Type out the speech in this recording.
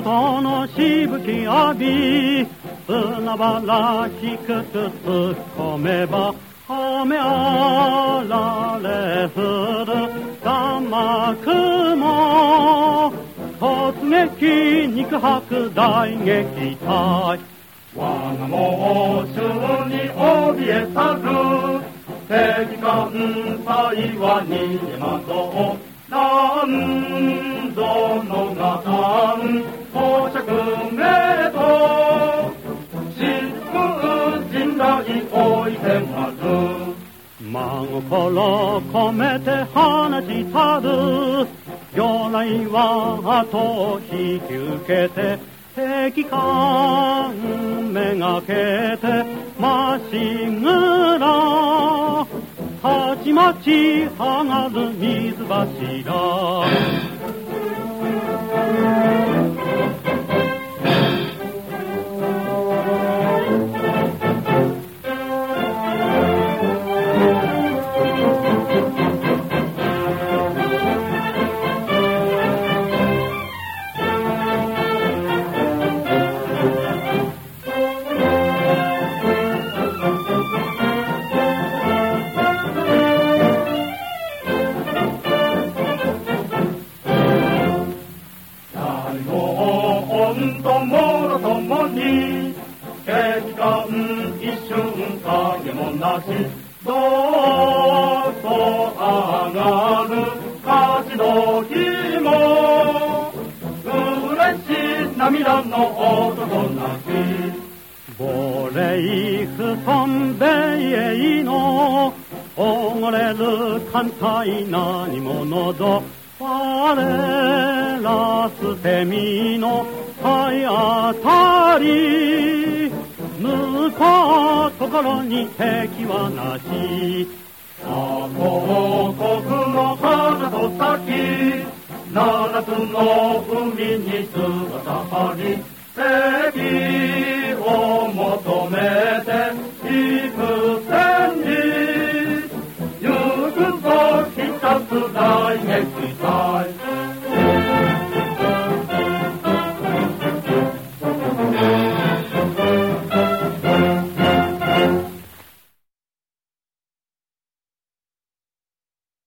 ンドとのしぶき浴び砂原低く突っ込めば雨あられ降る。玉雲突撃肉薄大撃退。我が猛襲に怯え去る。敵艦隊は逃げ惑う。何度まる真心込めて話したる。魚雷は後を引き受けて敵艦めがけてまっしぐらたちまち上がる水柱。大の恩ともろともに敵艦一瞬影もなし。どうと上がる勝ち時も嬉しい涙の音となしボレイフトンベイの溺れる艦隊何者ぞ我ら捨て身の体当たり向こうところに敵はなし王国の花と咲き七つの海に姿張り敵を求めて行く戦に行くぞ一つ大撃